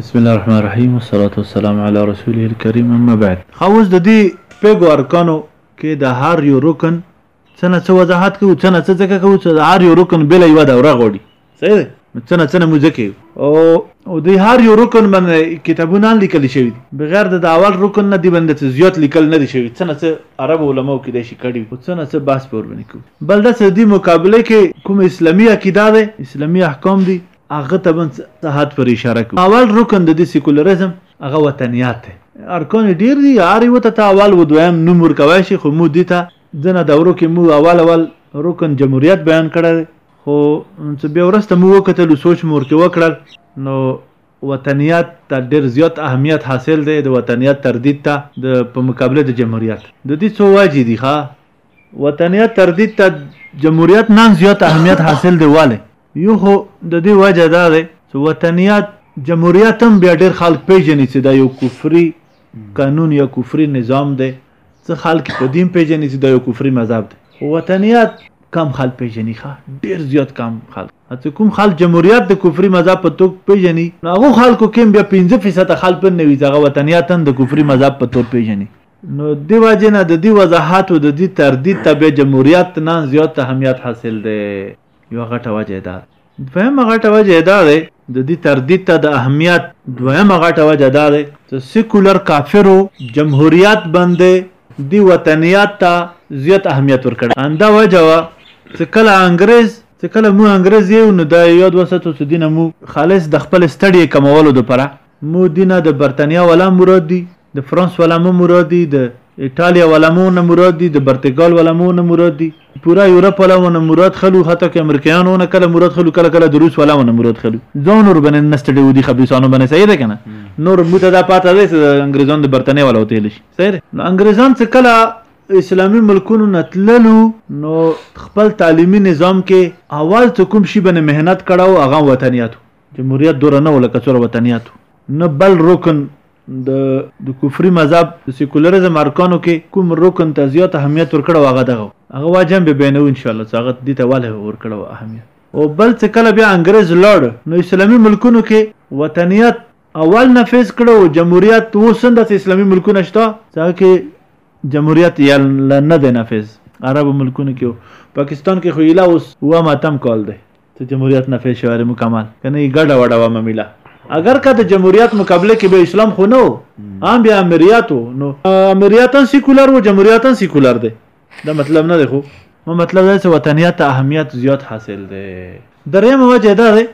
بسم الله الرحمن الرحیم والصلاة والسلام علی رسوله الکریم اما بعد خو اوس د دې شپږو ارکانو کې د هر یو رکن څه نه څه وضاحت کوو څه نه څه ځکه کوو چې د هر یو رکن بېله یوه دوره غواړي صحیح دی نو څه نه څه نه موږ ځکه یو او او د هر یو رکن باندې کتابونه هم لیکل شوي دي بغیر د اول رکن نه دی باندې څه زیات لیکل نه دي شوي څه نه څه عرب علماو کې دی شي کړي او څه نه څه بحث پر باندې کوو بل دا چې د مقابله کې کوم اسلامي عقیده ده اسلامي احکام دي هغه ته بنس صحت پر اشاره کوي اول رکن د دې سیکولرزم هغه وطنیات دی ارکان ډیر دي هر یو ته ته اول و دویم نوم ورکوای شي خو مو دي ته دنه دورو کې مو اول اول رکن جمهوریت بیان کړی خو چې بیا ورسته مو وکتل سوچ مور کې وکړل نو وطنیت ته ډیر زیات اهمیت حاصل دی د وطنیت تردید ته د په مقابله د جمهوریت د دې څو واجی دي ښا وطنیت تردید ته جمهوریت نن زیات اهمیت حاصل دی ولې؟ یو خو د دې وجه دا دی چې وطنیت جمهوریت هم بیا ډېر خلک پېژني چې دا یو کفري قانون یا کفري نظام دی څه خلک په دین پېژني چې دا یو کفري مذهب دی خو وطنیت کم خلک پېژني ښه ډېر زیات کم خلک هڅه کوم خلک جمهوریت د کفري مذهب په توګه پېژني نو هغو خلکو کې بیا پنځه فیصده خلک هم نه وي چې هغه وطنیت هم د کفري مذهب په تور پېژني نو دی وجه نه د دی وضاحت او د دی تردید ته بیا جمهوریت نن زیات اهمیت حاصل دی یو غټه وجه ده دویمه غټه وجه دا ده د دې تردید ته د اهمیت دویمه غټه وجه دا ده چې سیکولر کافرو جمهوریت باندې دی وطنیات ته زیات اهمیت ورکړ انده وجه وا چې کله انګريز چې کله مو انګريز یو نو دا یو دوه ستو سدینه مو خالص د خپل ستړي کمولو لپاره مو دي نه د برتانیا والا مراد دي د فرانس والا مو مراد دي د ایټالیا والا مو نه مراد دي د برتګال والا مو نه مراد دي پورا یورپ والا مو نه مراد خلو حتی که امریکایان ونه کله مراد خلو کله کله د روس والا مو نه مراد خلو ځان ور باندې نستړي ودي خبيسانو باندې صحیح ده کنه نور مو ته دا پاته ده چې انګريزان د برتانیا والا وتل شي صحیح ده نو انګريزان څه کله اسلامي ملکونو نتللو نو خپل تعلیمي نظام کې اول ته کوم شي باندې مهنت کړه او هغه وطنیاتو جمهوریت دوره نه و لکه څوره وطنیات و نه بل رکن د د کفري مذهب د سیکولرزم ارکانو کې کوم رکن ته زیات اهمیت ورکړو هغه دغه هغه واجم به بینو ان شاء الله څه هغه دې ته واله ورکړو اهمیت او بل څه کله بیا انګريز لړ نو اسلامي ملکونو کې وطنیت اول نفذ کړو جمهوریت و سند اسلامي ملکونه شته څنګه کې جمهوریت یا نه دی نفذ عرب ملکونو کې پاکستان کې خو یلا اوس و ماتم کال دی ته جمهوریت نه فیش واره مکمل کنه ای ګډه وډه و ممیلا اگر که د جمهوریت مقابله کې به اسلام خو نه هم بیا امریت نو امریت سیکولر و جمهوریت سیکولر دی دا مطلب نه دی خو ما مطلب دا چې وطنیت اهمیت زیات حاصل دی دریم وجه دا دی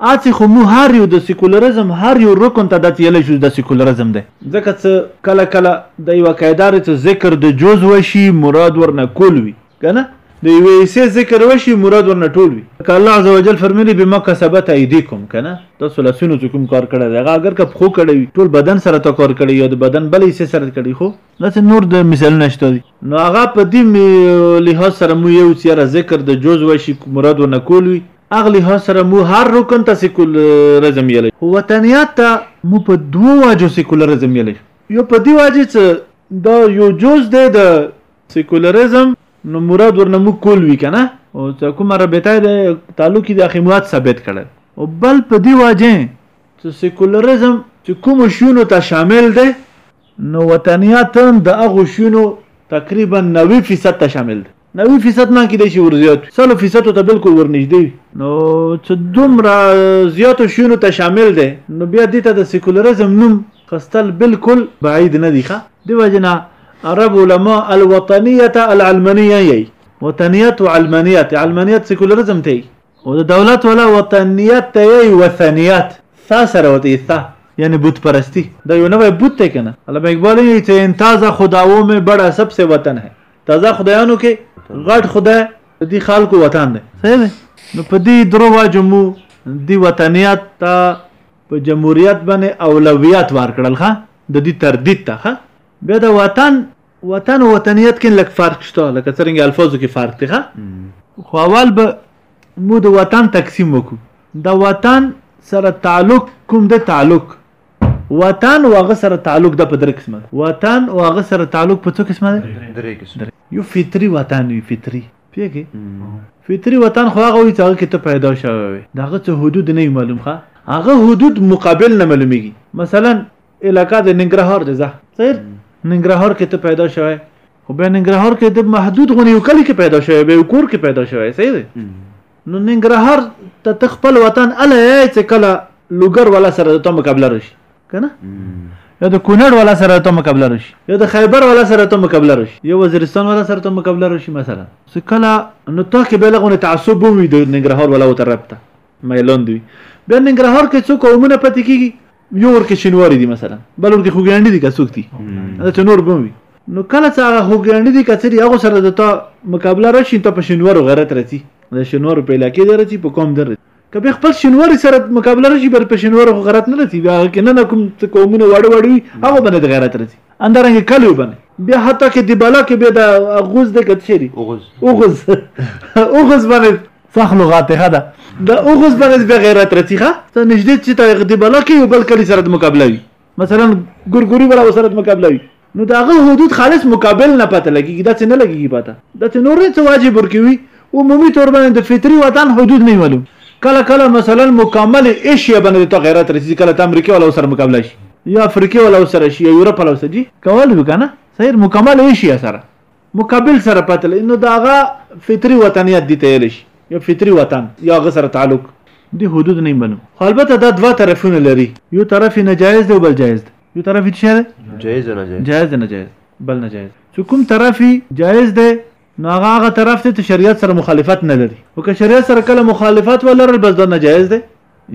اته خو مو هر یو د سیکولریزم هر یو رکن ته د تیلې شو د سیکولریزم دی ځکه چې کله کله د یو قاعدار ته ذکر د جز وشي مراد ورنه کول وي کنه د یوې حصې ذکر وشي مراد ورنه ټول وي که الله عز وجل فرمایلی بما کسبت ایدیکم که نه تاسو لاسونو چې کوم کار کړی دی هغه اګر که پښو کړی وي ټول بدن سره تا کار کړی یا د بدن بلې حصې سره کړی خو داسې نور د مثالونه شته دي نو هغه په دې لحاظ سره مو یو چې یاره ذکر د جز وشي مراد ورنه کول وي هغه لحاظ سره مو هر رکن ته سیکولرزم یلی خو وطنیات ته مو په دوو واجو سیکولرزم یلی یو په دې واجې چې دا یو جز دی د سیکولرزم نو مراد ورنه مو کول وی کنه او چې کومه رابطه ده تعلق د اخیموات ثابت کړل او بل په دی واجه چې سیکولرزم چې کوم شونو ته شامل ده نو وطنیات هم د هغو شونو تقریبا 90 فیصد ته شامل ده 90 فیصد نه کېدای شي ورزیات وي سلو فیصد ته بالکل ورنږدې وي نو چې دومره زیاتو شونو ته شامل ده نو بیا دې ته د سیکولرزم نوم خستل بالکل بعید نه دی ښه دی وجنه عرب علماء الوطنیت العلمانیه یی وطنیت و علمانیت علمانیت سیکولرزم ته او د دولت ولا وطنیت ته یی وثنیت ثا سره وتی ثا یعنی بت پرستی دا یو نوې بت ته کنه علامه اقبال یی چې انتاز خداو مې بڑا سب سے وطن ہے تازه خدایانو کې غټ خدای د دې خلکو وطن دی صحیح دی نو په دې درو واجو مو دی وطنیت ته په جمهوریت باندې اولویت ورکړل ښه د دې تردید ته ښه بیا د وطن وطن او وطنیت کې لږ فرق شته لکه څنګه الفاظو کې فرق دی ښه خو اول به مو د وطن تقسیم وکړو د وطن سره تعلق کوم د تعلق وطن او هغه سره تعلق د په درې قسمه وطن او هغه سره تعلق په څو قسمه ده درې قسمه یو فطری وطن وی فطری پیګه فطری وطن خو هغه وی چې هغه کې ته پیدا شوی وي دغه څه حدود نه معلوم ښه هغه حدود مقابل نه معلومیږي مثلا علاقه د ننګرهار ده زه صحیح ننګرهار کې ته پیدا شوی خو بیا ننګرهار کې د محدود غونې یو کلی کې پیدا شوی بیا یو کور کې پیدا شوی صحیح دی نو ننګرهار ته ته خپل وطن اله یې چې کله لوګر والا سره د ته مقابله راشي که نه یا د کونړ والا سره ته مقابله راشي یا د خیبر والا سره ته مقابله راشي یا وزیرستان والا سره ته مقابله راشي مثلا څه کله نو تا کې بیا لغونه تعصب وي د ننګرهار والا ته ربطه میلان دوی بیا ننګرهار کې څو قومونه پاتې کیږي یو ور کې شینواری دي مثلا بل ور کې خوګیانډي دي که څوک دي دا چې نور بم وي نو کله چې هغه خوګیانډي دي کچري هغه سره د تا مقابله راشي ته په شینوارو غیرت راځي د شینوارو په علاقې دی راځي په کوم در که به خپل شینواري سره مقابله راشي بر په شینوارو غیرت نه راځي بیا هغه کې نه کوم څه کومونه وړ وړوي هغه باندې د غیرت راځي اندرنګ کلو باندې بیا حتی کې دی بالا کې به د غوز د کچري اوغز اوغز اوغز باندې صح لغاتها ده د اوغز باندې به غیرت رسیخه ته نږدې چې ته د بلا کې یو بل کلی سره مقابله وي مثلا ګورګوري ولا سره مقابله وي نو داغه حدود خالص مقابل نه پته لګي دا څه نه لګي پته دا څه نور څه واجب ورکوي عمومي تور باندې د فطري وطن حدود نه معلوم کله کله مثلا مکمل ایشیا باندې ته غیرت رسیدي کله ته امریکا ولا سره مقابله شي یا افریقا ولا سره شي یا یورپ ولا سره دي کول وکنه صحیح مکمل ایشیا سره مقابل سره پتل نو دا غا فطری وطنیت دي ته لشي یو فطری وطن یا غ سره تعلق دي حدود نه بنو خو البته دا دوا طرفونه لري یو طرف ناجایز دی او بل جایز دی یو طرف چې شه دی جایز نه جایز جایز دی ناجایز بل ناجایز چې کوم طرف جایز دی نو هغه هغه طرف ته شریعت سره مخالفت نه لري او که شریعت سره کله مخالفت ولرل بس دا ناجایز دی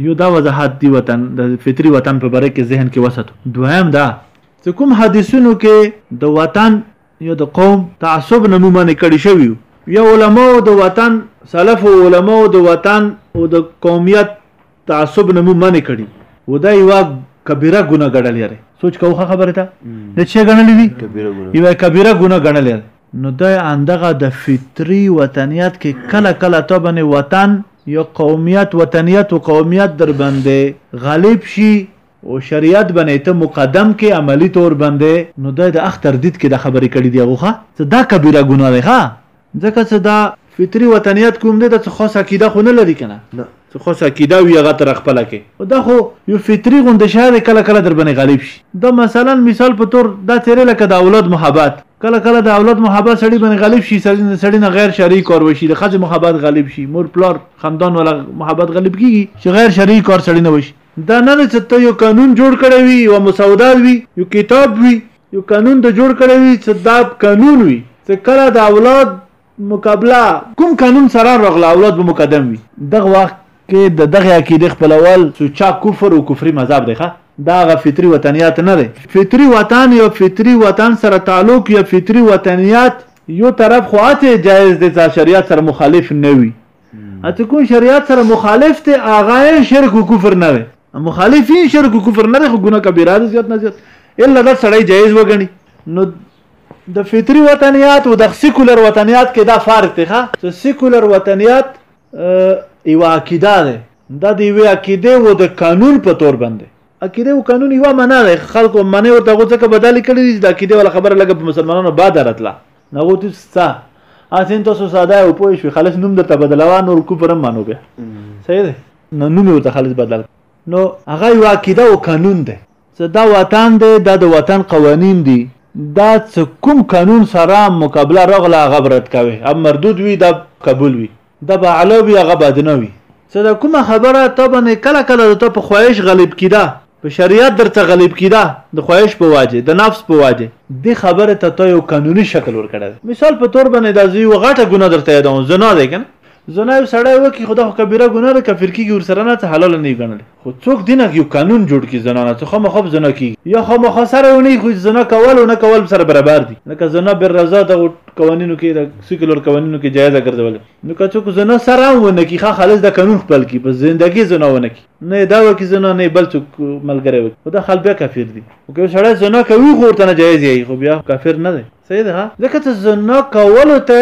يو دا وضاحت دي وطن د فطري وطن په باره کې ذهن کې وساتو دویم دا چې کوم حدیثونو کې د وطن یا د قوم تعصب نه مومنه کړی شوی یا علماء د وطن سلف او علماء د وطن او د قومیت تعصب نه مومنه کړی و دا یو کبیره ګناه ګڼل یاره سوچ کوه خبره ده نه چې ګڼلې دي یو کبیره ګناه ګڼل یاره نو دی اندغه د فطري وطنیت کې کله کله ته باندې وطن یا قومیت وطنیت و قومیت در باندې غالب شي او شریعت باندې ته مقدم کې عملی طور باندې نو دی د اخ تردید کې د خبرې کړي دی هغه ښه څه دا کبیره ګناه دی ښه ځکه څه دا فطري وطنیت کوم دی د څه خاص عقیده خو نه لري کنه. څه خوسه عقیده وي هغه تر خپله کې او دا خو یو فطري غوندې شی دی کله کله در باندې غالب شي دا مثلا مثال په تور دا تیرې لکه د اولاد محبت کله کله د اولاد محبت سړی باندې غالب شي سړی نه غیر شرعي کار وشي د ښځې محبت غالب شي مور پلار خاندان ولا محبت غالب کیږي چې غیر شرعي کار سړی نه وشي دا نه ده چې ته یو قانون جوړ کړی وي یوه مسوده وي یو کتاب وي یو قانون د جوړ کړی وي چې دا قانون وي چې کله د اولاد مقابله کوم قانون سره رغلا اولاد به مقدم وي. دغه وخت کې د دغې عقیدې خپلول سوچه کفر او کفري مذهب دی ښه دا هغه فطري وطنیات نه دی. فطري وطن یا فطري وطن سره تعلق یا فطري وطنیات یو طرف خو هسې جایز دی څه شریعت سره مخالف نه وي هسې کوم شریعت سره مخالف دی هغه یې شرک او کفر نه دی مخالف یې شرک او کفر نه دی خو ګناه کبیره دی زیات نه زیات الا دا سړی جایز وګڼي نو د فطري وطنیات او د سیکولر وطنیات کې دا فرق دی ښه سیکولر وطنیات یو عقیده ده دا د یوې عقیدې او د قانون په تور باندې عقیده او قانون یو معنا ده خلکو منه ورته غو ځکه بدلی کړی دي د عقیده ولا خبره لګه په مسلمانانو باد راتله نه غو ته ستا اسین تاسو ساده او پوه شو خلاص نوم درته بدلوا نور کو پرم مانو بیا صحیح ده نو نوم ورته خلاص بدل نو هغه یو عقیده او قانون ده څه دا وطن دی دا د وطن قوانین دی دا څه کوم قانون سره مقابله راغله هغه به رد کوي هم مردود وي دا قبول وي دا به اعلی وي هغه به ادنه وي څه دا کومه خبره تا باندې کله کله د ته په خواهش غالب کیده په شریعت درته غالب کیده د خواهش په واجه د نفس په واجه د خبره ته ته یو قانوني شکل ورکړی مثال په تور باندې دا زی وغټه ګناه درته یادوم زنا دی کنه زنا یو سړی وکي خدا خو کبیره ګناه ده کفر کیږي ورسره نه ته حلال نه ګڼل خو څوک دینه یو قانون جوړ کی زنانه څه خامخا به زنا کیږي یا خامخا سره یو نه خو زنا کول او نه کول سره برابر دي لکه زنا بر رضا د قوانینو کې د سیکولر قوانینو کې جایزه ګرځول نو که څوک زنا سره هم ونه کی خا خالص د قانون خپل کی په زندګي زنا ونه کی نه دا وکی زنا نه بل څوک ملګری وکی خو دا خال بیا کافر دي او که سړی زنا کوي خو ورته نه جایز یې خو بیا کافر نه دی صحیح ده ځکه چې زنا کولو ته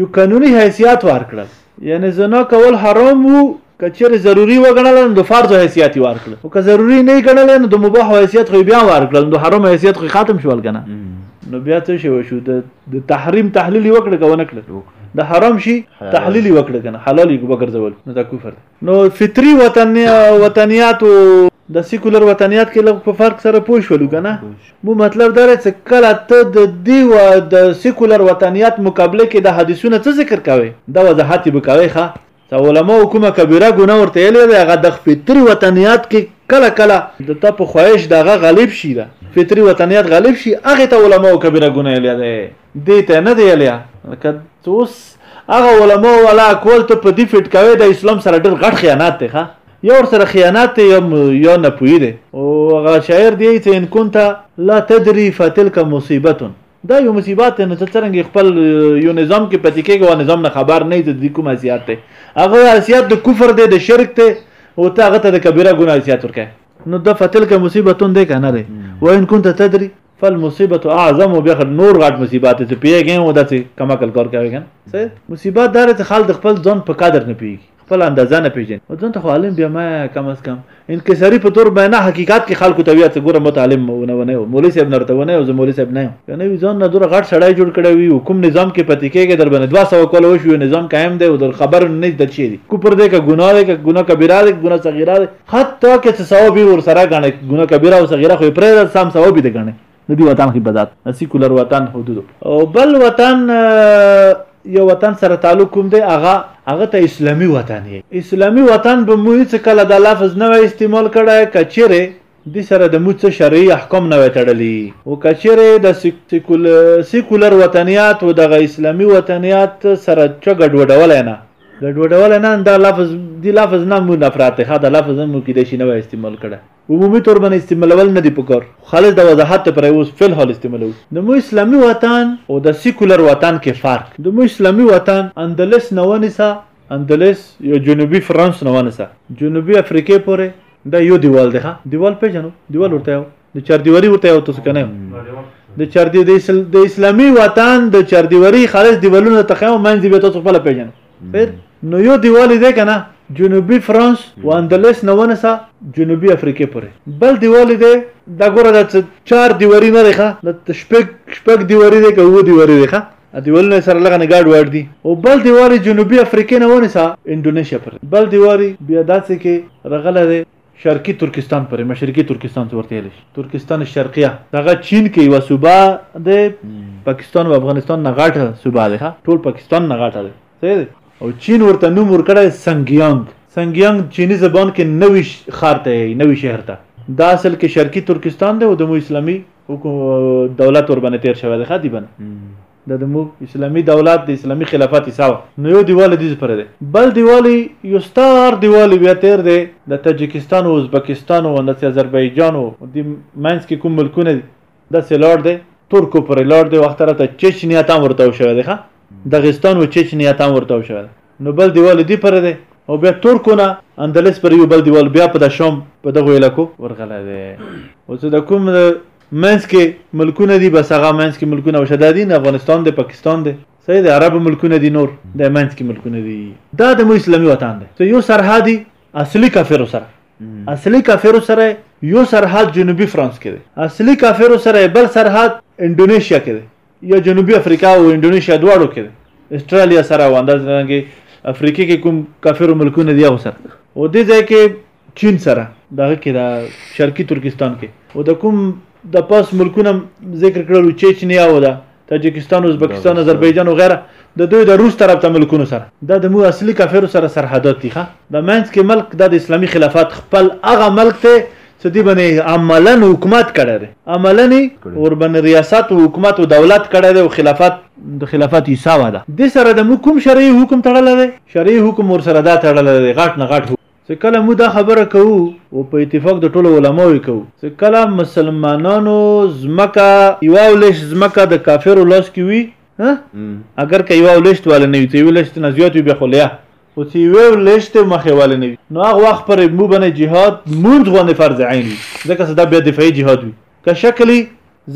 یو قانوني حیثیت ورکړل یعنی زنا کول حرام وو کچېرې ضروري وګڼل نو د فرض حیثیت یې ورکړل او که ضروري نه یې ګڼل نو د مباح حیثیت خو یې بیا ورکړل نو د حرام حیثیت خو ختم شول که نه نو بیا څه شی وشو د تحریم تحلیل یې وکړه که ونه کړه د حرام شي تحلیل یې وکړه که نه حلال یې وګرځول نو دا کفر دی نو فطری وطن وطنیات او د سیکولر وطنیات کې لږ په فرق سره پوه شولو کنه مو مطلب دا چې کله ته د دی و د سیکولر وطنیات مقابله کې د حدیثونو څه ذکر کوي دا وضاحت به کوي ښا ته علما کومه کبیره ګناه ورته اله دی هغه د فطری وطنیات کې کله کله د ته په خواهش دغه غالب شي دا فطری وطنیات غالب شي هغه ته علما کبیره ګناه اله دی دې ته نه دی الیا لکه اوس هغه علما ولا کول ته په دې فټ کوي د اسلام سره ډېر غټ خیانت دی ښه یو ور سره خیانت دی یو یو نه پوی دی او هغه شاعر دی چې ان كنت لا تدري فتلك مصیبت دا یو مصیبت نه ته څنګه خپل یو نظام کې پتی کېږي او نظام نه خبر نه دی د کوم اسیات دی هغه اسیات د کفر دی د شرک دی او ته هغه ته د کبیره ګناه اسیات ورکه نو د فتلك مصیبت دی کنه دی وان كنت تدري فالمصیبت اعظم بیا خو نور غټ مصیبت ته پیږي او داسې کما کل کار کوي کنه صحیح مصیبت دار ته خال د خپل ځان په قدر نه پیږي خپل اندازه نه پیژني او ځان ته خو عالم بیا ما کم از کم انکساری په تور باندې حقیقت کې خلکو ته ویات ګوره متعلم ونه ونه مولوی صاحب نرته ونه او مولوی صاحب نه کنه وی ځان نه دور غټ سړی جوړ کړی وی حکم نظام کې پتی کېږي در باندې 200 کول وشو نظام قائم دی او در خبر نه د چي دي کو پر دې کا ګناه ده کا ګناه کبیره ده ګناه صغیره ده حتی که څه ثواب یې ورسره ګڼې ګناه کبیره او صغیره خو یې پرېږده څه هم ثواب یې دی ګڼې د دې وطن عبادت د سیکولر وطن حدودو او بل وطن یو وطن سره تعلق کوم دی هغه هغه ته اسلامي وطن یې اسلامي وطن به مو هیڅ کله دا لفظ نه وای استعمال کړی که چیرې د سره د مو څه شرعي احکام نه وای تړلي او که چیرې د سیکولر وطنیات او دغه اسلامي وطنیات سره څه ګډوډولی نه ګډوډول نه دا لفظ دی لفظ نه مو نفرت ښه دا لفظ مو کې د شي نه استعمال کړه عمومي تور باندې استعمالول نه دی پکار خالص د وضاحت پر اوس فل حال استعمالو د مو اسلامي وطن او د سیکولر وطن کې فرق د مو اسلامي وطن اندلس نه ونیسه اندلس یا جنوبي فرانس نه ونیسه جنوبي افریقې پورې دا یو دیوال دی ښه دیوال پیژنو دیوال ورته یو د چردیوري ورته یو تاسو کنه د چردی د اسل... د اسلامي وطن د چردیوري خالص دیوالونه ته خو منځ به تاسو خپل پیژنئ خیر نو یو دیوال دی کنه جنوبي فرانس و اندلس نه ونسه جنوبي افریقې پورې بل دیوال دی دا ګوره دا چار دیواری نه دی ښه د شپږ شپږ دیواری دی که اووه دیواری دی ښه دیوالونه سره لږه نه ګاډ واړ دي او بل دیوال جنوبي افریقې نه ونیسه انډونیشیا پر بل دیوال بیا داسې کې رغله دی شرقي ترکستان پورې مشرقي ترکستان څه ورته ویلی شي ترکستان الشرقیه دغه چین کې یوه صوبه د پاکستان او افغانستان نه غټه صوبه ده ټول پاکستان نه غټه ده صحیح ده او چین ورته نوم ورکړی سنګیانګ سنګیانګ چینی زبان کې نوی ښار ته یې نوی شهر ته دا اصل کې شرقي ترکستان دی او د مو اسلامي دولت ورباندې تیر شوی دی ښه دی بنه دا د موږ اسلامي دولت د اسلامي خلافت حصه وه نو یو دیوال دیز پر دی بل دیوال یو ستار دیوال بیا تیر دی د تاجکستان او ازبکستان او انداسې اذربایجان او د منځ کې کوم ملکونه دي داسې لاړ دی ترکو پورې لاړ دی وخت راته چچنیا تام ورته شوی دی ښه دغستان و چچنیا تام ورته شوی دی نو بل دیوال دی پر دی او بیا ترکو نه اندلس پر یو بل دیوال بیا په د شام په دغو علاقو ورغلی دی اوس د کوم منځ کې ملکونه دي بس هغه منځ کې ملکونه وشه دا دي نه افغانستان دی پاکستان دی صحیح دی عرب ملکونه دي نور د منځ کې ملکونه دي دا د مو اسلامي وطن دی ته یو سرحدي اصلي کافرو سره اصلي کافرو سره یو سرحد جنوبي فرانس کې دی اصلي کافرو سره بل سرحد انډونیشیا کې دی یا جنوبي افریقا او انډونیشیا دواړو کې استرالیا سره او انداز رنګي افریقې کې کوم کافر ملکونه دی او سره او دې ځای کې چین سره دغه کې دا شرقي ترکستان کې او د کوم د پاس ملکونه ذکر کړل چچنیا و ده تاجکستان ازبکستان آذربایجان او غیره د دوی د روس طرف ته ملکونو سره دا د مو اصلي کافرو سره سرحدات دي ښه د منځ کې ملک د اسلامي خلافت خپل هغه ملک ته څه دی باندې عملا حکومت کړی دی عملا ور باندې ریاست او حکومت او دولت کړی دی او خلافت د خلافت حساب ده د سره د کوم شرعي حکم تړل دی شرعي حکم ور سره دا تړل دی غټ نه غټ څه کله مو دا خبره کوو او په اتفاق د ټولو علماوو کوو څه کله مسلمانانو زمکه یو لش زمکه د کافرو لاس کې وي اگر که یو لشت والا نه وي ته یو لشت نه زیات وي بیا خو لیا خو سی ویو لشته مخه ولې نه وي نو هغه وخت پر مو باندې جهاد مونږ غوندې فرض عین وي ځکه چې دا بیا دفاعي جهاد وي که شکلی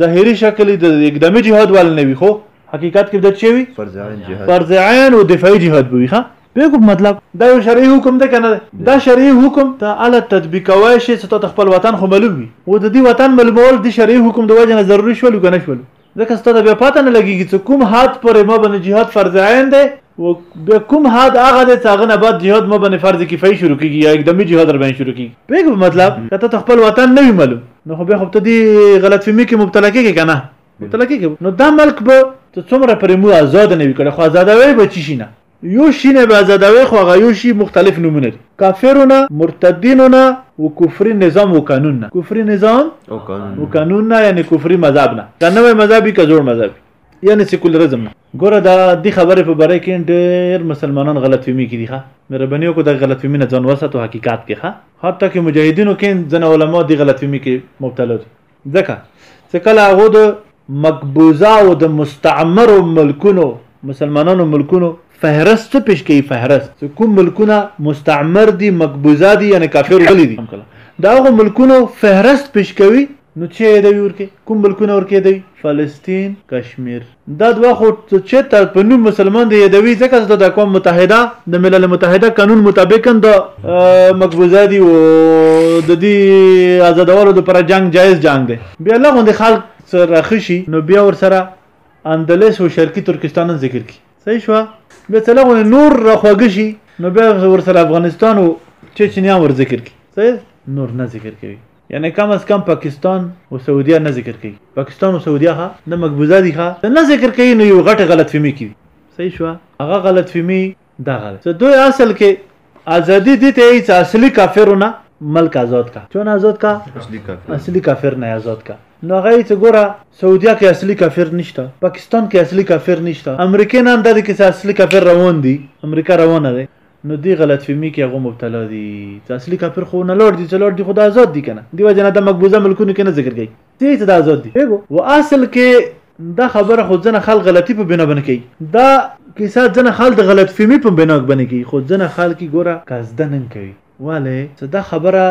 ظاهري شکلی د اقدامي جهاد ولې نه وي خو حقیقت کې د چوي فرض عین جهاد فرض عین او دفاعي جهاد به وي ښه پیګو مطلب دا یو شرعي حکم ده کنه دا شرعي حکم ته ال تطبیقوي شي چې ته خپل وطن خو معلوم وي او د دې وطن معلومول د شرعي حکم د وجه نه ضروري شول کنه شول ځکه ستا ته بیا پته نه لګیږي چې کوم حد پورې ما باندې جهاد فرض عین دی او بیا کوم حد هغه دی چې هغه نه بعد جهاد ما باندې فرض کفایي شروع کیږي یا اقدامي جهاد را باندې شروع کیږي پوهېږې مطلب که ته ته خپل وطن نه وي معلوم نو خو بیا خو ته دې غلط فهمي کې مبتلا کېږې که نه مبتلا کېږې نو دا ملک به ته څومره پرې مو ازاد نه وي کړی خو ازادوی به چی شي نه يو شي نه به ازادوې خو هغه يو شي مختلف نومونه دي کافرو نه مرتدينو نه و کفري نظام و قانون نه کفري نظام و قانون نه یعنی کفري مذهب نه که نوی مذهب وي که زوړ مذهب وي یعنی سیکولرزم نه ګوره دا دې خبرې په باره کې ډېر مسلمانان غلط فهمي کې دي ښه مهرباني وکړه د غلط فهمي نه ځان وساتو حقیقت کې ښه حتی کې مجاهدینو کې ځنه علما دې غلط فهمي کې مبتلا دي ځکه چې کله هغو د مقبوضه او د مستعمرو ملکونو مسلمانانو ملکونو فهرست څه پیش کوي فهرست چې کوم ملکونه مستعمر دي مقبوضه دي یعنی کافر غلي دي دا هغو ملکونو فهرست پیش کوي نو چې دی ورکه کوم ملکونه ورکه دی فلسطین کشمیر دا دوه خو چې تر په نوم مسلمان دی یادوي ځکه چې د اقوام متحده د ملل متحده قانون مطابق د مقبوضه دي او د دې آزادولو لپاره جنگ جایز جنگ دی بیا له غوندې خلک سره خشي نو بیا ور سره اندلس او شرقي ترکستان ذکر کی صحیح شو بیا څه لغونه نور راخواږي شي نو بیا ور سره افغانستان او چچنیا ور ذکر کی صحیح نور نه ذکر کوي یعنی کم از کم پاکستان او سعودیه نه ذکر کوي پاکستان او سعودیه ها نه مقبوضه دي ها نه ذکر کوي نو یو غټه غلط فهمي کوي صحیح شو هغه غلط فهمي دغه ده چې دوی اصل کې ازادي دي ته هیڅ اصلي کافرونه ملک آزاد کا چون آزاد کا اصلي کافر نه آزاد کا نو هغه چې ګوره سعودیا کې اصلي کافر نشته پاکستان کې اصلي کافر نشته امریکا نن د کې اصلي کافر روان دي امریکا روانه ده نو دې غلط فهمي کې هغه مبتلا دي چې اصلي کافر خو نه لوړ دي چې لوړ دي خو دا ازاد دي کنه دی وجه نه د مقبوضه ملکونو کې نه ذکر کوي دې چې دا ازاد دي پیګو و اصل کې دا خبره خو ځنه خلک غلطي په بنا باندې کوي دا کیسه ځنه خلک د غلط فهمي په بنا باندې کوي خو ځنه خلک ګوره قصدن کوي والے څه دا خبره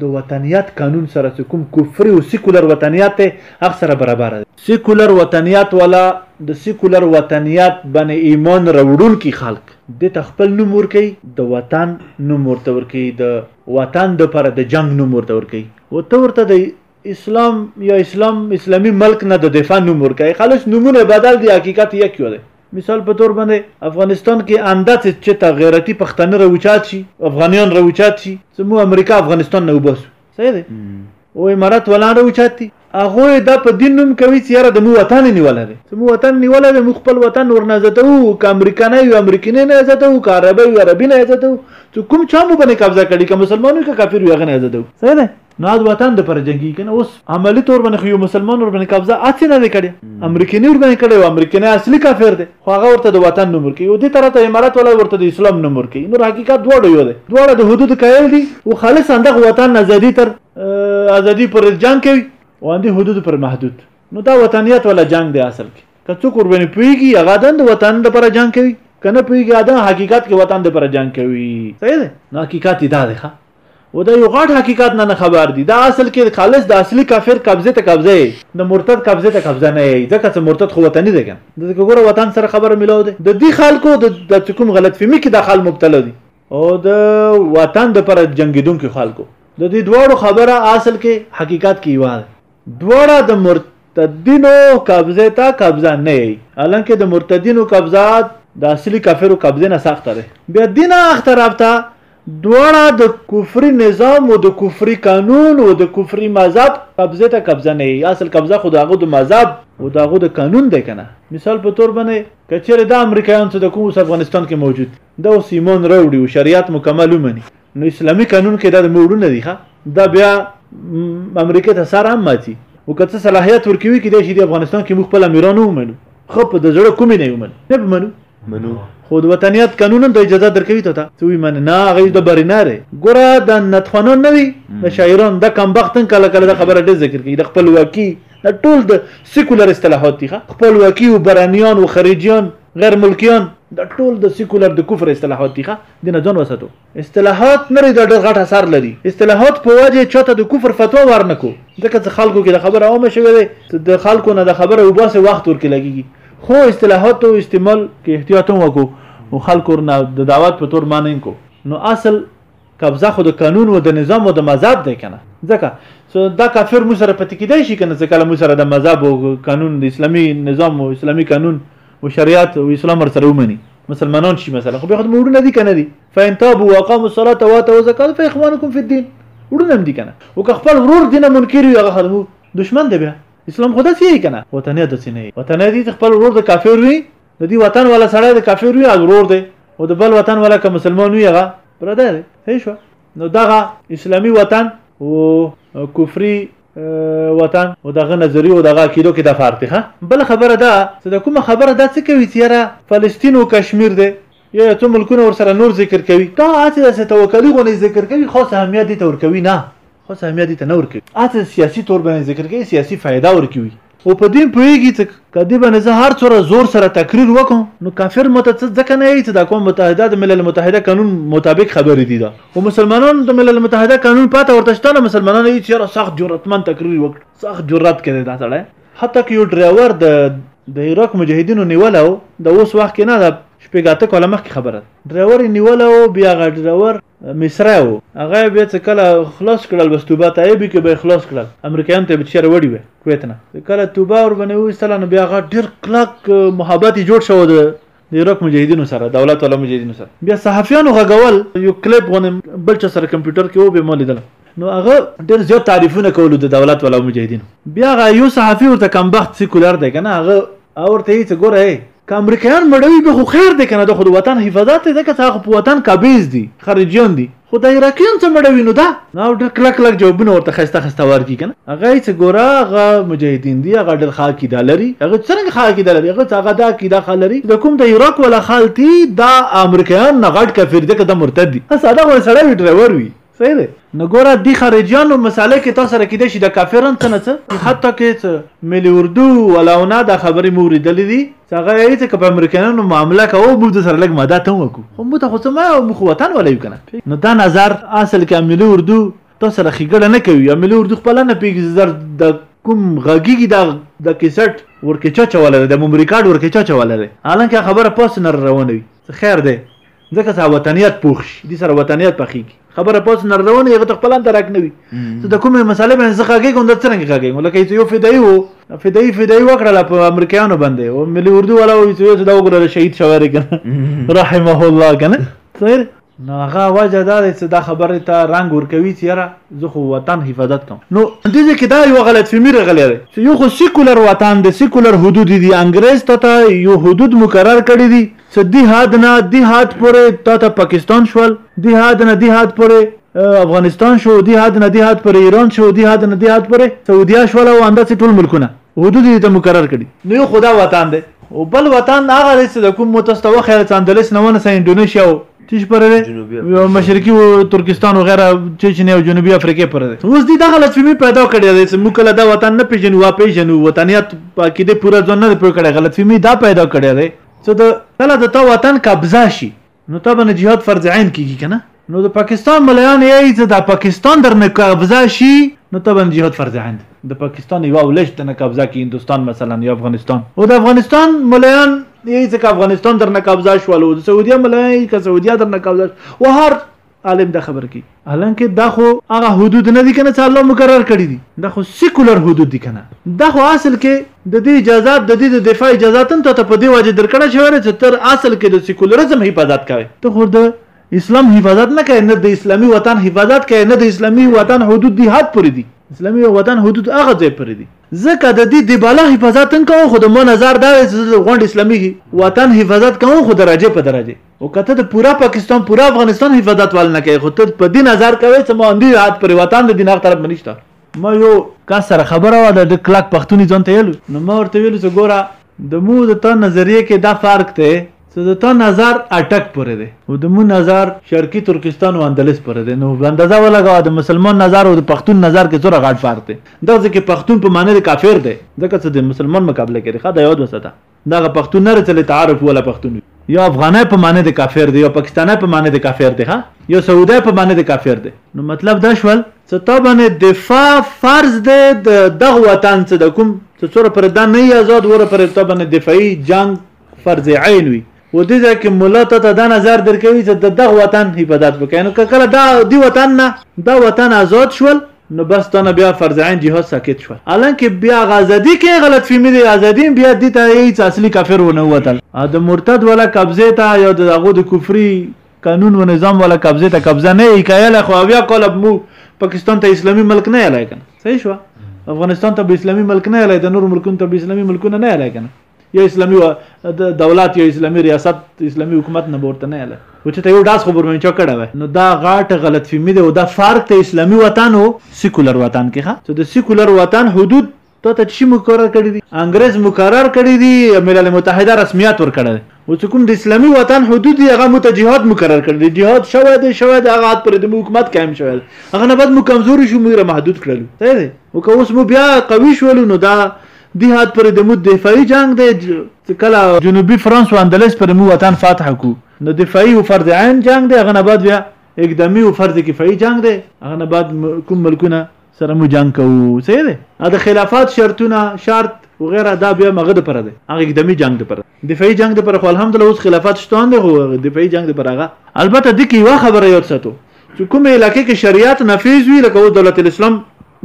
د وطنیات قانون سره چې کوم کفري او سیکولر وطنیات دی هغه سره برابر دی سیکولر وطنیات والا د سیکولر وطنیات باندې ایمان راوړونکي خلک د ته خپل نوم ورکوي د وطن نوم ورته ورکوي د وطن دپاره د جنګ نوم ورته ورکوي او ته ورته د اسلام یا اسلام اسلامی ملک نه د دفاع نوم ورکړي خالص نمونه بدل دی حقیقت یک یو دی مثال په تور باندې افغانستان کې اندات چې تا غیرتی پښتانه راوچات شي افغانیان راوچات شي چې مو امریکا افغانستان نه وباسو صحیح دی او امارات ولا راوچات دي هغه دا په دین نوم کوي چې یاره د مو وطن نیول دی چې مو وطن نیول دی مو خپل وطن ورنه عزت او ک امریکانه یو امریکینه نه عزت او ک عربی یو عربی نه عزت او چې کوم چا مو باندې قبضه کړي که مسلمانو که کافر یو غنه عزت او صحیح دی نو د وطن د پر جنگي کنه اوس عملی تور باندې خو یو مسلمان ور باندې قبضه اته نه دی کړی امریکایي ور باندې کړی او امریکایي اصلي کافر دی خو هغه ورته د وطن نوم ورکي او دې طرف ته امارات ولا ورته د اسلام نوم ورکي نو حقیقت دوړ یو دی دوړ د حدود کایل دي او خالص اندغه وطن ازادي تر ازادي پر جنگ کوي او اندي حدود پر محدود نو دا وطنیت ولا جنگ دی اصل کې که څوک ور باندې پويږي هغه د وطن د پر جنگ کوي کنه پويږي دا حقیقت کې وطن د پر جنگ کوي صحیح ده نو حقیقت دا دی ښه و دا یو غټ حقیقت نه خبر دي دا اصل کې خالص د اصلي کافر قبضه ته قبضه د مرتد قبضه ته قبضه نه یي ځکه چې مرتد خو وطني دی کنه د ځکه ګوره وطن سره خبره ملاو دی د دې خلکو د کوم غلط فهمي کې د خال مبتلا دي او د وطن د پر جنگیدونکو خلکو د دې دواړو خبره اصل کې حقیقت کې یو دواړه د مرتدینو قبضه ته قبضه نه یی الانکه د مرتدینو قبضه د اصلي کافرو قبضه نه سخته ده بیا دینه اخته رابطه دواړه د کفري نظام او د کفري قانون او د کفري مذهب قبضه ته قبضه نه یی اصل قبضه خو دغه د مذهب او دغه د قانون دی کنه مثال په تور باندې کچره د امریکایان څخه د کوم افغانستان کې موجود دا اوس ایمان راوړي او شریعت مکمل ومني نو اسلامي قانون کې دا د موړونه دي ښه دا بیا امریکا ته سره هم ماتي او که څه صلاحیت ورکوي کېدای شي د افغانستان کې موږ خپل امیران ومنو خو په د زړه کومې نه ومنو نه به منو منو خو د وطنیت قانون هم ته اجازه درکوي ته ته وي من نه هغه د برینه دی ګوره د نتخوانان نه وي د شاعران د کم بختن کله کله د خبره ډېر ذکر کوي د خپلواکي د ټول د سیکولر اصطلاحات دي خپلواکي او برانیان او خارجیان غیر ملکیان دا ټول د سیکولر د کفر اصطلاحات دي ښه دینه ځان وساتو اصطلاحات نه دا ډېر غټ اثر لري اصطلاحات په وجه چاته د کفر فتوا ورنکو ځکه چې خلکو کې د خبره عامه شوې ده د خلکو نه د خبره وباسه وخت ورکې لګيږي خو اصطلاحات او استعمال کې احتیاط هم وکړو او خلکو نه د دعوت په تور معنی کو نو اصل قبضه خو د قانون و د نظام و د مذهب دی کنه ځکه سو دا کافر مو سره پتی کیدای شي کنه ځکه مو سره د مذهب او قانون د اسلامي نظام او اسلامي قانون او شریعت او اسلام سره ومني مسلمانان شي مثلا خو به خود موړونه دي کنه دي فین تابو واقاموا الصلاه واتوا الزکات فاخوانکم فی الدین وړونه هم دي کنه او که خپل ورور دینه منکر وي هغه خدمو دشمن دی بیا اسلام خدا سی کنه وطنیت دسی نه وطنیت خپل ورور د کافر وي د دې وطن ولا سړی د کافر وي ضرور دی او د بل وطن ولا که مسلمان وي هغه پرده دی صحیح شو نو دغه اسلامی وطن او کفري وطن او دغه نظریه او دغه عقیدو کې د فرق ها بل خبره ده چې د کومه خبره ده څه کوي چیرې فلسطین او کشمیر دی یا ته ملکونه ور سره نور ذکر کوي دا اته د توکلی غونې ذکر کوي خاص اهمیت دي تور کوي نه خو سهميه دي ته نه ورکوي اته سياسي تور باندې ذکر کوي سياسي فائده ورکوي او په دې پوهیږي چې کدی باندې زه هر څوره زور سره تقریر وکم نو کافر مت څه ځکه نه یی چې د اقوام متحده د ملل متحده قانون مطابق خبرې دي دا او مسلمانانو د ملل متحده قانون پاته ورته شته نه مسلمانانو یی چیرې سخت جرأتمن تقریر وکړ سخت جرأت کړی دا سره حتی که یو ډرایور د د عراق مجاهدینو نیوله او د اوس وخت کې نه د شپږاته کاله مخکې خبره ډرایور نیوله او بیا غ ډرایور مصری و هغه بیا چې کله خلاص کړل بس توبه طیبه کې به خلاص کړل امریکایان ته به چیر وړي وي کویت نه کله توبه ور باندې وستل نو بیا غټ ډیر کلک محبت جوړ شو د عراق مجاهدینو سره دولت ولا مجاهدینو سره بیا صحافیانو غږول یو کلیپ غونې بل چا سره کمپیوټر کې و به مو لیدل نو هغه ډیر زیات تعریفونه کول د دولت ولا مجاهدینو بیا غا یو صحافي ورته کم بخت سیکولر دی کنه هغه او ورته یې څه ګوره که امریکایان مړوي به خو خیر دی کنه د خود وطن حفاظت دی ځکه هغه په وطن قابض دي خارجیان دي خو د عراقیان څه مړوي نو دا نو ډېر کلک کلک جوابونه ورته خسته خسته ورکی کنه هغه څه ګوره هغه مجاهدین دي هغه ډېر ښه عقیده لري هغه څنګه ښه عقیده لري هغه هغه دا عقیده ښه لري د کوم د عراق ولا خالتي دا امریکایان نه غټ کفر دي که د مرتد دي ساده غوړ سړی وي ډرایور وي صحیح دی نو ګوره دی خارجیانو مساله کې تا سره کیدای شي د کافرن څه نه څه حتی کې څه ملي اردو ولاونه دا خبرې مو ورېدلې دي چې هغه یې چې که په امریکایانو معامله کوو موږ د سره لږ مدد هم وکړو خو موږ ته خو څه ما او موږ وطن ولا یو کنه نو دا نظر اصل کې ملي اردو تا سره خګړه نه کوي ملي اردو خپل نه پیږي زر د کوم غږیږي دا د کیسټ ورکه چا چواله د مم ریکارډ ورکه چا چواله حالانکه خبره پاس نه روانوي خیر دی ځکه سا وطنیت پوخ شي دي سره وطنیت پخېږي خبره پوس نردونه یغه خپل هم ترک نه وي ته د کومه مسالې باندې ځخه کې کوم د څنګه کاږي لکه یو فدای وو فدای فدای وکړه په امریکایانو باندې او ملي اردو والا وي چې دا وګړه شهید شوی دی کنه رحمه الله کنه خیر نو هغه وجه دا ده چې دا خبره ته رنگ ورکوي چې یاره زه خو وطن حفاظت کوم نو دې ځای کې دا یو غلط فهمي راغلی دی چې یو خو سیکولر وطن دی سیکولر حدود دي انګرېز ته ته یو حدود مقرر کړي دي څه دی حد نه دی حد پورې تا ته پاکستان شول دی حد نه دی حد پورې افغانستان شو دی حد نه دی حد پر ایران شو دی حد نه دی حد پر سعودیا شول او انداز ټول ملکونه حدود دې ته مقرر کړي نو یو خدا وطن دی او بل وطن هغه دی چې د کوم متسته و خیر څاندلس نه ونه سه انډونیشیا او تیش پر دی مشرقي او ترکستان او غیره چچنه او جنوبي افریقا پر دی اوس دې دغه لفظي پیدا کړی دی چې موږ له دا وطن نه پیژنو وا پیژنو وطنیت پکې دې پوره ځون نه پوه کړی غلط فهمي دا پیدا کړی دی څه د کله د تا وطن قبضه شي نو تا باندې جهاد فرض عین کیږي کنه نو د پاکستان ملایان یې چې د پاکستان در نه قبضه شي نو ته باندې جهاد فرض عین د پاکستان یو ولش ته نه قبضه کی هندستان مثلا یا افغانستان او د افغانستان ملایان یې چې افغانستان در نه قبضه شول او د سعودي ملایان یې چې سعودي در نه قبضه او هر عالم دا خبره کوي حالانکه دا خو هغه حدود نه دي کنه چې الله مقرر کړی دي دا خو سیکولر حدود دي کنه دا خو اصل کې د دې اجازه د دې د دفاع اجازه تم ته په دې وجه درکړه شوی چې تر اصل کې د سیکولرزم حفاظت کوي ته خو د اسلام حفاظت نه کوي نه د اسلامي وطن حفاظت کوي نه د اسلامي وطن حدود دي حد پرې دي اسلامي وطن حدود هغه ځای پرې دي ځکه د دې د بالا حفاظت کوم خو د مو نظر دا چې غونډ اسلامي وطن حفاظت کوم خو درجه په درجه او کته د پورا پاکستان پورا افغانستان حفاظت ول نه کوي خو ته په دې نظر کوي چې ما اندی حد پر وطن د دینه طرف منشته ما یو کس سره خبره و د کلک پښتوني ځان ته یلو نو ما ورته ویل چې ګوره د مو د تا نظریه کې دا فرق دی چې د تا نظر اټک پورې دی او د مو نظر شرقي ترکستان او اندلس پورې دی نو اندازه ولګوه د مسلمان نظر او د پښتون نظر کې څوره غاټ فرق دی دا ځکه پښتون په معنی د کافر دی ځکه چې د مسلمان مقابله کوي ښه دا یاد وساته دغه پښتون نره ته لتعارف ولا پښتون وي یو افغانای په معنی د کافر دی یو پاکستانای په معنی د کافر دی ها یو سعودای په معنی د کافر دی نو مطلب دا شول چې تا باندې دفاع فرض دی د دغه وطن څخه د کوم چې څوره پر دا نه آزاد وره پر تا باندې دفاعي جنگ فرض عین وي و دې ځکه کې مولا ته ته دا نظر درکوي چې د دغه وطن حفاظت وکړي نو که کله دا دی وطن نه دا وطن آزاد شول نو بس تنه بیا فرض عین جهاد ساکت شول حالانکه بیا هغه ازادی کې غلط فهمی دی ازادی بیا دی ته هیڅ اصلی کافر ونه وتل او د مرتد ولا قبضه ته یا د هغه د کفری قانون و نظام ولا قبضه ته قبضه نه ای کایله خو بیا کله مو پاکستان ته اسلامی ملک نه الای کنه صحیح شو افغانستان ته به اسلامی ملک نه الای د نور ملکونو ته به اسلامی ملکونه نه الای کنه یو اسلامي دولت یو اسلامي ریاست اسلامي حکومت نه ورته نه اله و چې ته یو داس خبر مې چا کړه وای نو دا غاټه غلط فهمي ده او دا فرق ته اسلامي وطن او سیکولر وطن کې ښه د سیکولر وطن حدود ته ته چې مقرر کړی دي انګريز مقرر کړی دي ملل متحده رسمیت ور کړی او چې کوم د اسلامي وطن حدود دی هغه متجهات مقرر کړی دي جهاد شوه دی شوه دی هغه پر د حکومت قائم شوه دی هغه نه بعد مو کمزوري شو موږ محدود کړل صحیح دی او که اوس مو بیا قوي شول نو دا دی حد پر د مو دفاعي جنگ دی چې کله جنوبي فرانس او اندلس پر مو وطن فاتح کو نو دفاعي او فرض عین جنگ دی هغه نه بعد بیا اقدامي او فرض کفایي جنگ دی هغه نه بعد کوم ملکونه سره مو جنگ کوو صحیح دی دا خلافات شرطونه شرط و غیره دا بیا مغه د پر دی هغه اقدامي جنگ د پر دفاعي جنگ د پر خو الحمدلله اوس خلافات شتون دی خو دفاعي جنگ د پر هغه البته د کی یو خبره یاد ساتو چې کومې علاقې کې شریعت نفیذ وي لکه اوس دولت الاسلام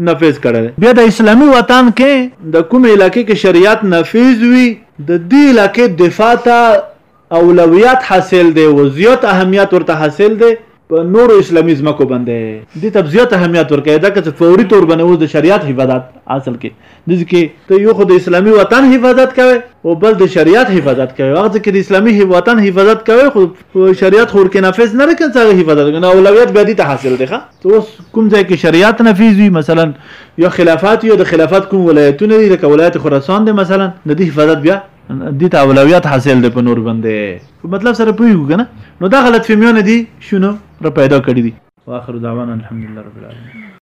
نفیذ کړی دی بیا د اسلامي وطن کې د کومې علاقې کې شریعت نفیذ وي د دې علاقې دفاع ته اولویت حاصل دی او زیات اهمیت ورته حاصل دی په نورو اسلامي ځمکو باندې دې ته زیات اهمیت ورکړی دا که فوري تور باندې اوس د شریعت حفاظت حاصل کړي ځکه ته یو خو د اسلامي وطن حفاظت کوي او بل د شریعت حفاظت کوي هغه ځکه د اسلامي وطن حفاظت کوي خو شریعت خور کې نافذ نه کړي څنګه حفاظت کنه اولویت به دي ته حاصل دي ښه ته اوس کوم ځای کې شریعت نافذ وي مثلا یو خلافات یو د خلافت کوم ولایتونه دي لکه ولایت خراسان دي مثلا د دې حفاظت بیا دي ته اولویت حاصل دي په نور باندې مطلب سره پوهیږو کنه نو دا غلط فهمیونه دي شنو را پیدا کړی دي واخر دعوانا الحمدلله رب العالمین